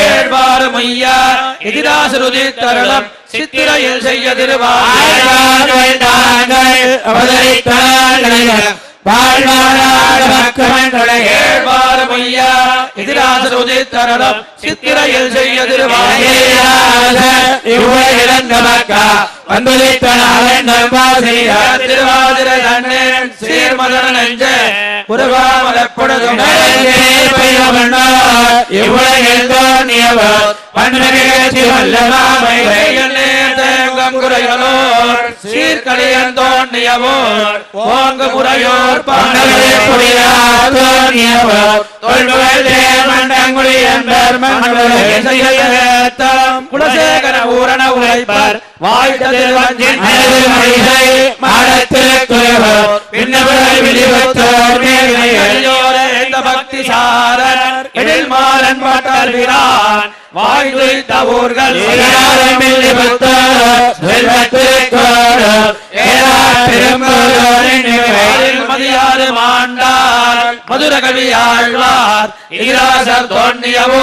Speaker 3: ஏழ்வாறு மையா எதிராசுருதி தருணம் சித்திரையில் செய்ய திருவாய்
Speaker 1: ஆழ்வார்கள் தாங்கள் அவரை
Speaker 3: செய்ய திருவாய் திருவாதிரை தன்னேன் சீர்மதன நெஞ்சே உருவாமலப்பொழுதும் குறைகளோர் சீர்கழியன் தோன்றியவோர் ஓங்கு முறையோர் குலசேகர ஊரண உழைப்பர் வாழ்த்ததில் வஞ்சின் மேலையோரே இந்த பக்தி சாரர் எழில் மாலன் பாட்டர் வீரான் வாழ்ந்துரைத்த ஊர்கள் மதியாறு மாண்டார் மதுர கவி ஆழ்வார் தோன்றியவோ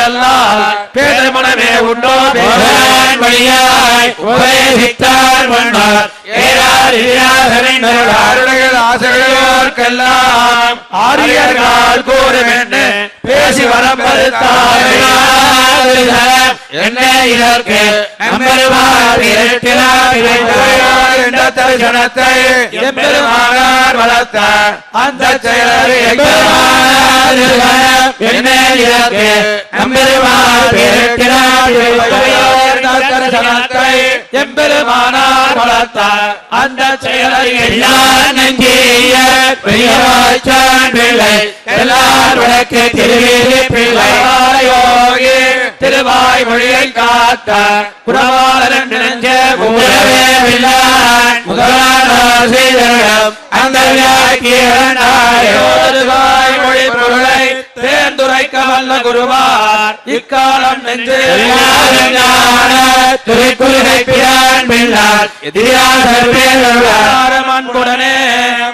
Speaker 3: அல்லால் பேதை மனமே உண்டோ?
Speaker 1: வழியாய் உபதேசித்தார் மன்னர்.
Speaker 3: ஆசைகளோர்க்கெல்லாம் ஆரியர்கள் கூறும் என்று பேசி வரம்பருத்தார்
Speaker 1: என்ன இதற்கு நம்பருவார் இரட்டினார்
Speaker 3: எம்பெருமானார் வளர்த்த அந்த செயலரை
Speaker 1: என்ன இதற்கு நம்பருவார் இரட்டினார்
Speaker 3: தரிசனத்தை எம்பெருமானார் வளர்த்த அந்த செயலை
Speaker 1: எல்லா நங்கிய பெரியவாச்சான் பிள்ளை எல்லார் வழக்கு திருவேலி பிள்ளை
Speaker 3: யோகி திருவாய் மொழியை காத்த குணவாளன் நெஞ்ச தேர்ந்துரைக்க வல்ல குருவார். இக்காலம் அன்புடனே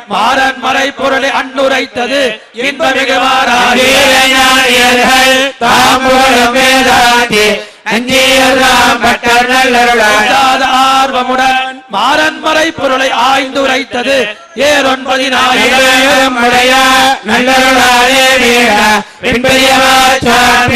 Speaker 3: மாறன் மறை பொருளை அன்னுரைத்தது இன்பமிகு ஆர்வமுடன் மாறன் மறை பொருளை ஆய்ந்துரைத்தது ஏறொன்பதினாயிரம்
Speaker 1: ஐயம் உடைய பின்பெரியவாச்சான்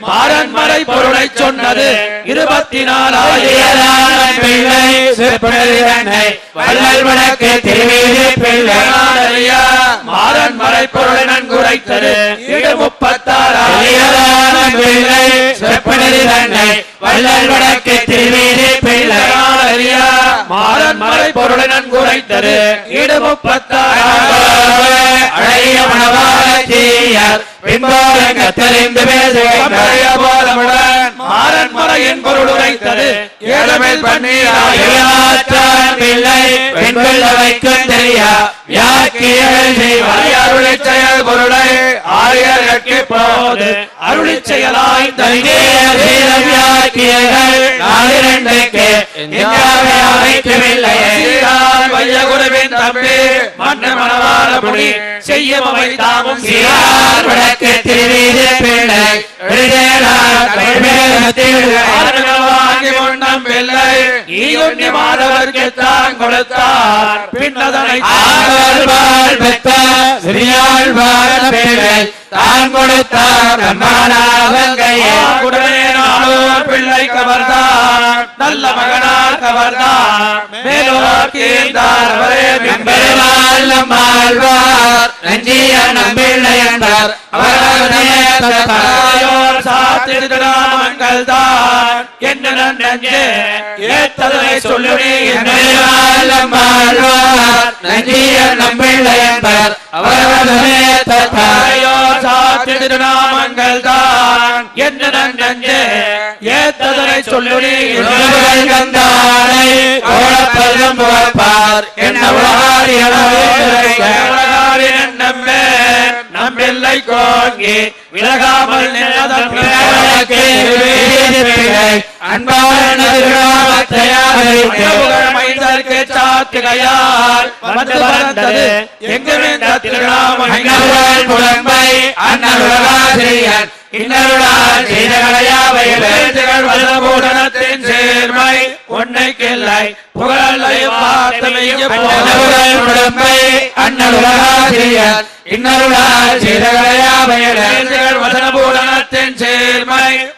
Speaker 1: பிள்ளைகளார்
Speaker 3: பத்து மாறன் மறை பொருளை சொன்னது இருபத்தி நாலாயிரம்
Speaker 1: பிள்ளை சிற்பனை வள்ளல் வழக்கு திருவேலி பிள்ளை.
Speaker 3: மாறன் மறை பொருளை நன்குரைத்தது இடு முப்பத்தாறாயிரம்
Speaker 1: பிள்ளை சிற்பனை தன்னை வள்ளல் வழக்கு திருவேலி பிள்ளை.
Speaker 3: மாறன் மறை பொருளை நன்குரைத்தது இடு முப்பத்தாறாயிரம்
Speaker 1: அழகிய மணவாளத்தீயர் பின்போரங்க தெரிந்து பேசுகின்ற
Speaker 3: மாறன் மறையின் பொருள் உரைத்தது. ஏழமேல்
Speaker 1: பிள்ளை. பெண்கள் வைக்கும் தெரியா
Speaker 3: செயல் பொருளை போது அருளி செயலாய் தனியே
Speaker 1: வியாக்கியர்கள்
Speaker 3: வையகுருவின் தம்பி மன்ன மணவாள செய்யும் அவை தாமும்
Speaker 1: சீரார் வடக்கு திருவீதி பிள்ளை
Speaker 3: முன்னம் பிள்ளை. ஈயுண்ணி மாதவர்க்கு தான் கொடுத்தார். பின்னதனை
Speaker 1: ஆழ்வார் பெற்ற சிறியாழ்வார் பிள்ளை தான் கொடுத்தார் நம்மானாவங்கையே
Speaker 3: உடனே நாளோர் பிள்ளை கவர்ந்தார். நல்ல மகனார் கவர்ந்தார். அவரே.
Speaker 1: நம்பெருமாள் நஞ்சிய நம்பிள்ளை என்றார் அவரவனே
Speaker 3: தான் என்ன நஞ்சே ஏத்ததனை சொல்லுடி
Speaker 1: நஞ்சிய
Speaker 3: தான் என்ன நன்றே ஏத்ததனை சொல்லுடி
Speaker 1: கந்தானை புகழ்ப்பார் என்ன. உலகாரி
Speaker 3: நம்பே நம்பில்லை கோங்கி விலகாமல் மைந்தருக்கு வந்து வந்தது எங்குமே திருநாமம் வசபூடனத்தின் சேர்மை உன்னை கிள்ளை புகழையும் பார்த்தமைய வசனபூடனத்தின் சேர்மை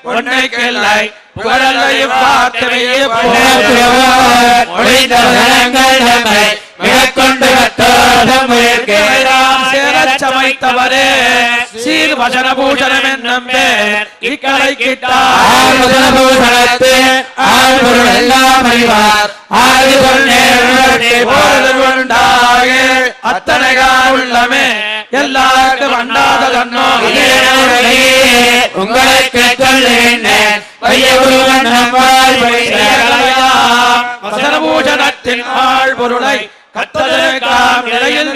Speaker 3: உன்னை கிள்ளை புகழையும் பார்த்தமைய சமைத்தவரே சீர் வசனபூஷணம் என்னும் பேர் இக்கலை கிட்டார். உண்டாக. அத்தனை உள்ளமே எல்லாருக்கும் அண்டாத தன்னோ
Speaker 1: உங்களுக்கு பைசலாம்
Speaker 3: வசனபூஷணத்தின் ஆள் பொருளை கத்ததற்காம் நிலையில்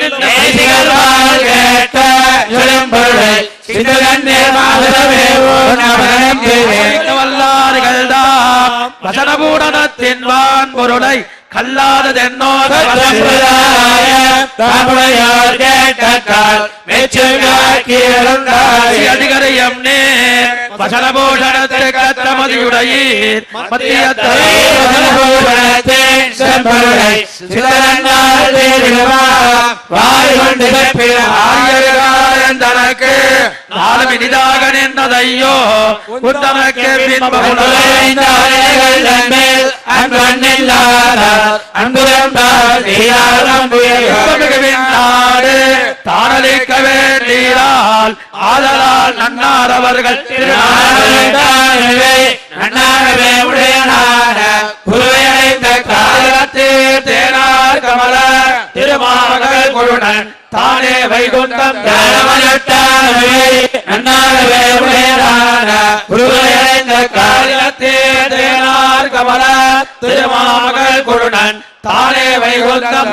Speaker 3: வசனபூடனத்தின் வான் பொருளை கல்லாததென்னோ
Speaker 1: சம்பிரதாய தமிழையோர் கேட்டக்கால் மெச்சுகாக்கியருந்தாய்
Speaker 3: அதிகரியம் நேர் வசனபூஷணத்தை கத்தமதியுடையீர் மத்தியத்தை ஆயிரகாரன் தனக்கு நாளும் இனிதாக நின்றதையோ உத்தமக்கு
Speaker 1: மேல் அன்பண்ணில்லாத அன்புதம்பால்
Speaker 3: நாடு. தானளிக்க வேண்டியால் ஆதலால் நன்னார் அவர்கள்
Speaker 1: நன்னாகவே உடையனான குருவையடைந்த காலத்தில்
Speaker 3: தேனார் கமல திருமாவகல் கொழுடன் தானே வைகுண்டம்
Speaker 1: நன்னாகவே உடையனான குருவையடைந்த
Speaker 3: காலத்தே தேனார் கமல திருமாவகல் கொழுடன் தானே வைகுண்டம்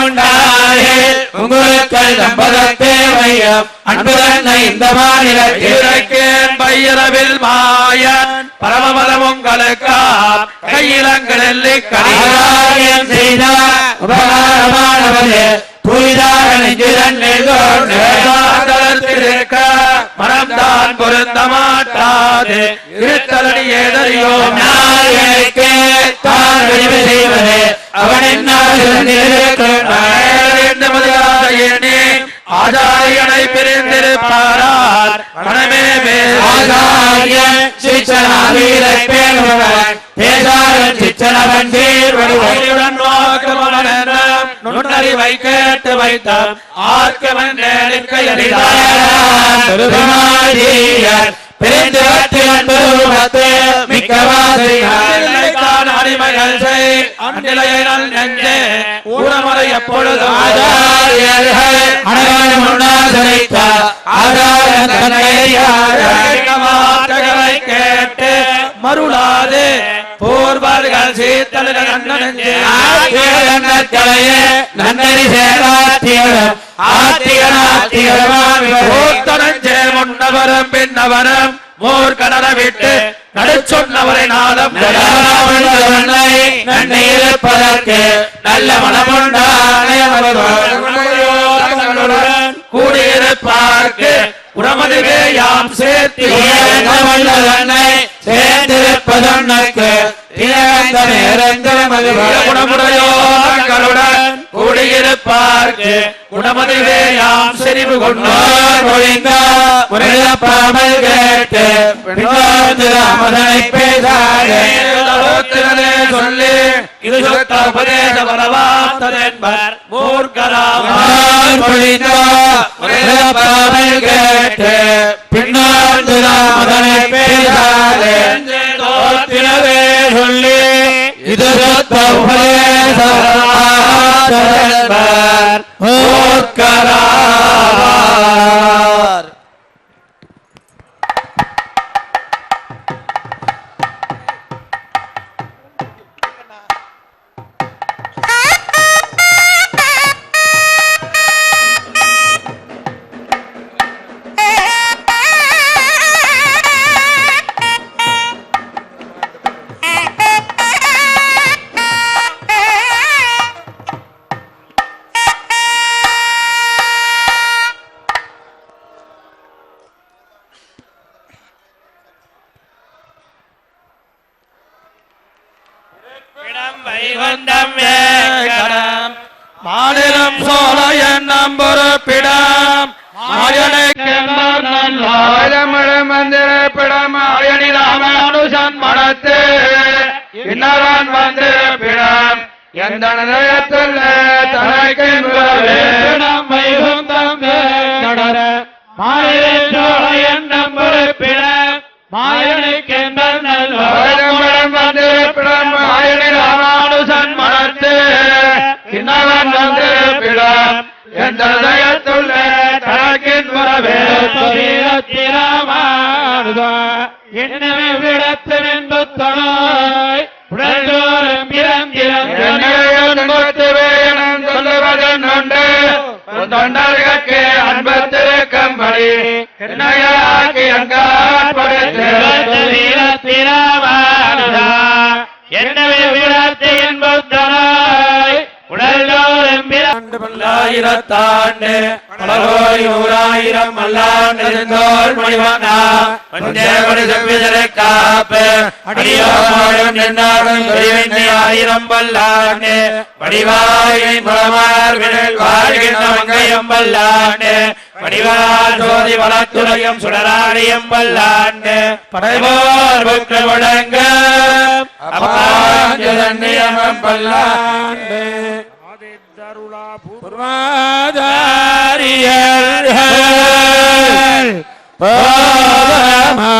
Speaker 1: உண்டாயில் உங்களுக்கு தம்பதத்தே வையம். அன்புடன் இந்த மாநிலத்தில்
Speaker 3: இறக்கேன் பையரவில் மாயன் பரமபலம் உங்களுக்கு? கையிலங்களில்
Speaker 1: ஆகாயம் செய்த உபகாரமானவரே
Speaker 3: மனம்தான் பொருந்த மாட்டாது. இருத்தலடி ஏதறியோ
Speaker 1: நாயகே தான் விடுவி அவன்
Speaker 3: என்ன ஆச்சாரியனை பிரிந்திருப்பாரார் மனமே
Speaker 1: ஆகாரிய சிச்சனாவீரை பேணுவன் பேசாரன் சிச்சனவன் தீர்வடுவன்
Speaker 3: அறிவுடன் நோக்கமனம் நுண்ணறிவை கேட்டு வைத்த ஆர்க்கவன் நேருக்கு எளிதார்
Speaker 1: பெருமாதியர் பிரிந்து
Speaker 3: அடிமைகள் செய். நல் நெஞ்சே கேட்டு மருளாது போர்வார்கள் சீத்தலில் நன்னெஞ்சே
Speaker 1: நன்னறி சேராத்தியரும்
Speaker 3: முன்னவரும் பின்னவரும் மோர் கடலை விட்டு நடுச்சொன்னவரை நாளும்
Speaker 1: நன்மை இருப்பதற்கு நல்ல மனமுண்டானே
Speaker 3: கூடியிருப்பார்க்கு உடமதிவே யாம் சேர்த்து
Speaker 1: திறந்த
Speaker 3: கூடியிருப்பார்க்கு உடமதிவே யாம் செறிவு கொண்டோர்
Speaker 1: முறையப்பாமல் கேட்டு பின்னோர்ந்து ராமதனை
Speaker 3: சொல்லி இது சொத்த உபதேச
Speaker 1: முறையப்பாமல் கேட்டு சொல்லி இது சொத்த உபதேசர் மூர்க்கரார்
Speaker 3: வைகுண்டம் எனவே விடத்து நின்று தொழாய் உடலோரம் தொண்டர்களுக்கு அன்பத்திருக்கும்படி என்னையாக்கி அங்காற்படுத்திரவாடா
Speaker 1: எனவே விடத்து என்பதாய் உடலோரம் பல்லாயிரத்தாண்டு பலகோடி ஓராயிரம் அல்லாண்டு மணிவானா. காப்பு அடியோடும் நின்னாடும் பெருவினை ஆயிரம் பல்லாண்டு. வடிவாயை பலமார் விரல் வாழ்கின்ற மங்கையம் பல்லாண்டு. வடிவால் ஜோதி சுடராடியம் புக்கு முழங்க பூர்வாதாரியர்கள்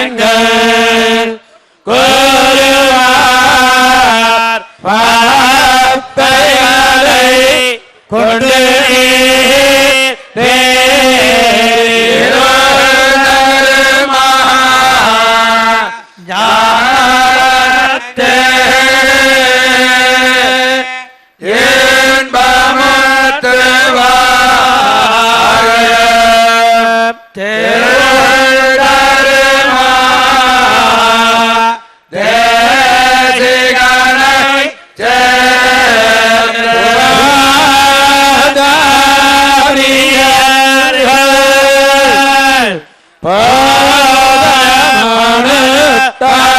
Speaker 1: பாதமனுத்தாரங்கள் கூறுவார் வார்த்தைகளை கொண்டு பாதமனுத்தாரங்கள்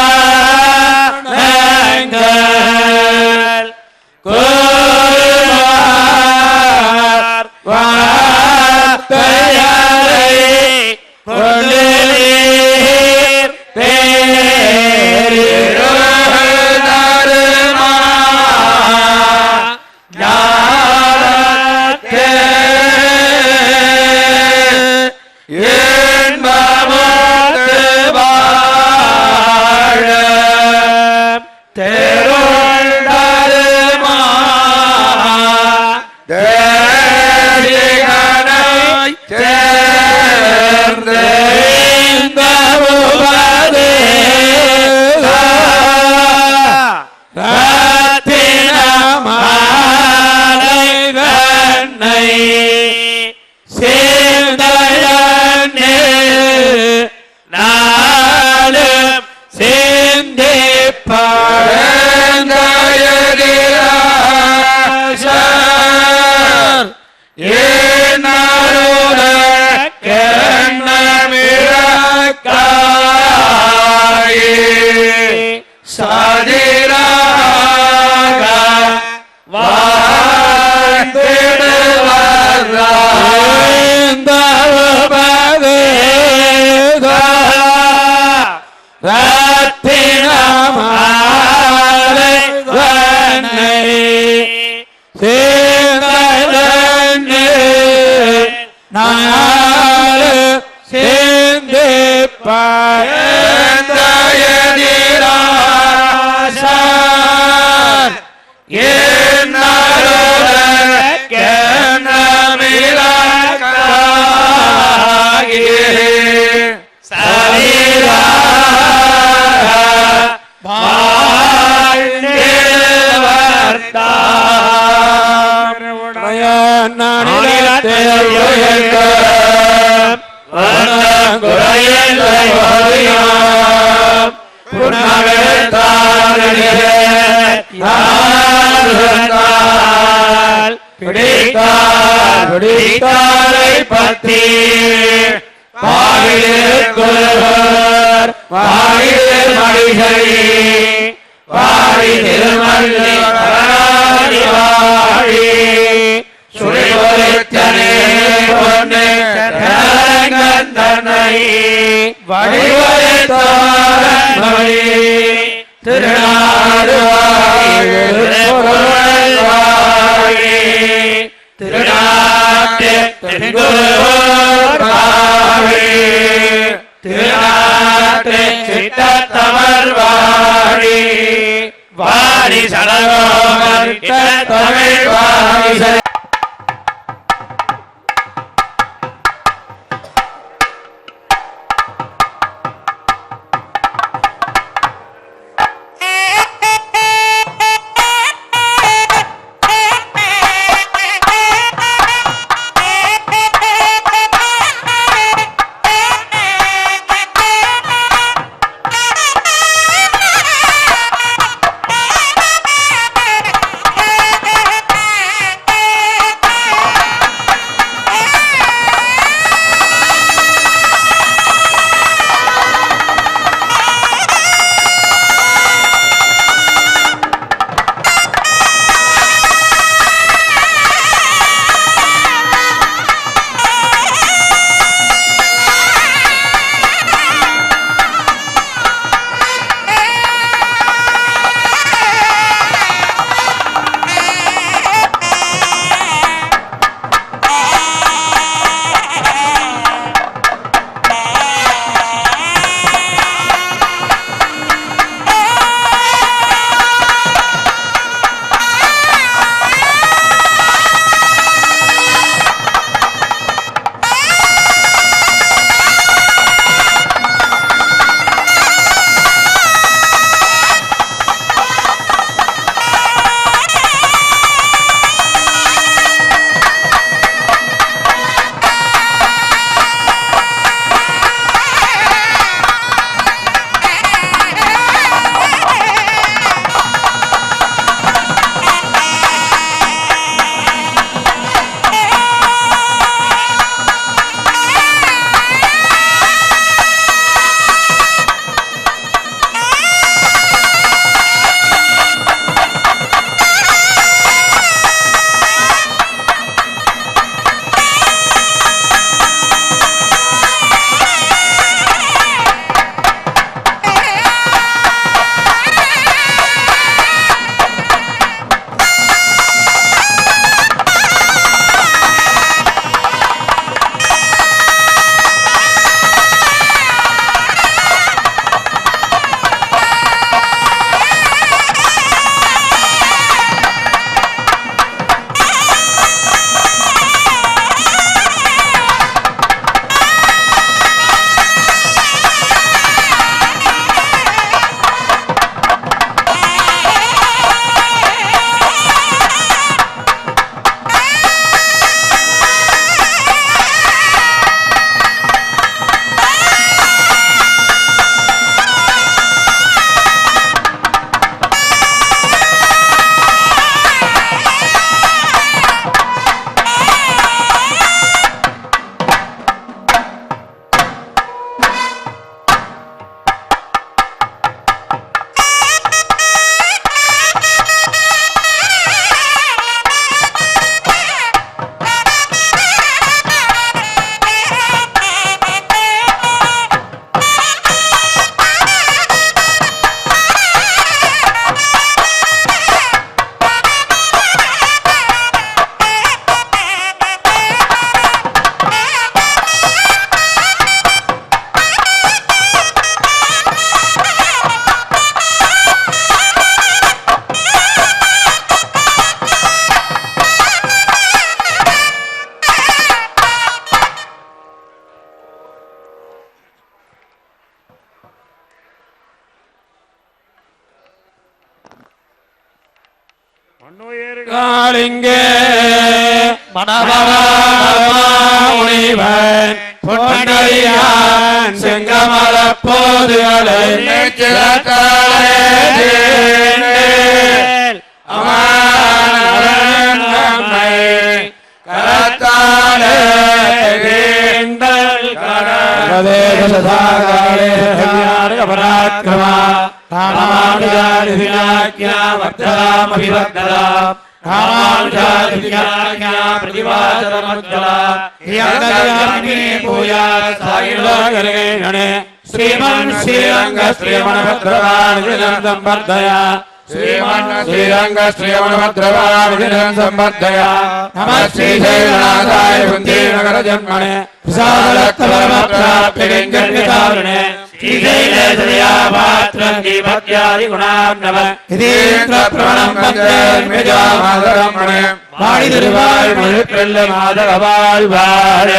Speaker 1: பிடித்தாரை பத்தி வாழிருக்குவர் வாழிரு மடிசரி பாடி திருமல்லி வராதி வாழி சுழிவருத்தனே பொண்ணு தன்னை வடிவருத்தாரன் மொழி. திருநாட்டு தென்குருவோர் வாழி திருநாட்டு சித்தத்தவர் வாழி. சடகோமர் தமிழ் வாழி संवर्धय श्रीरंग श्रीवणभद्रवाभिधं संवर्धय नमः श्रीशैलनाथाय वन्दे नगर जन्मणे विशालत्वरमप्राप्यगङ्गण्यकारुणे श्रीशैलेशयापात्रङ्गीभक्त्यादिगुणां नमः इतीन्द्रप्रवणं वन्द्यामादरमणे
Speaker 5: वाणिदुर्वाल् मुहिप्रल्लमादरवाल् वार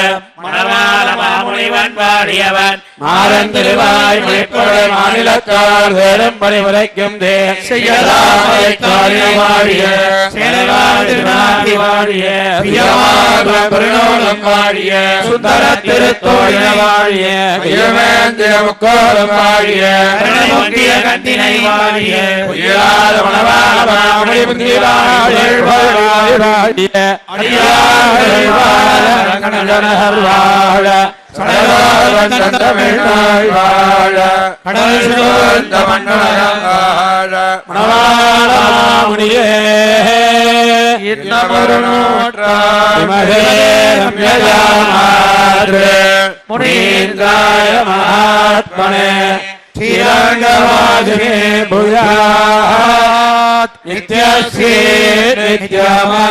Speaker 1: மாறன் திருவாய் மொழிப்பொருளை மாநிலத்தார் வேறும் பணிமுறைக்கும் தே. செய்யலாமை வாழிய சேனவாடி வாழிய பிரியமாக பெருநோலம் வாழிய சுந்தர திருத்தோழின வாழிய முக்கோலம் வாழிய
Speaker 5: கத்தினை வாழிய
Speaker 1: உயிராத வாழ. சடைவாழ் தமிழ்நாள் வாழ. கடல் சூழ்ந்த மன்னரம் வாழ மணவாளாமுனியே இன்னமொரு நூற்றாறு முனீந்திராய மகாத்மனே ஸ்ரீரங்கவாஜனே புயாத் நித்யஸ்ரீ நித்யமங்கலம்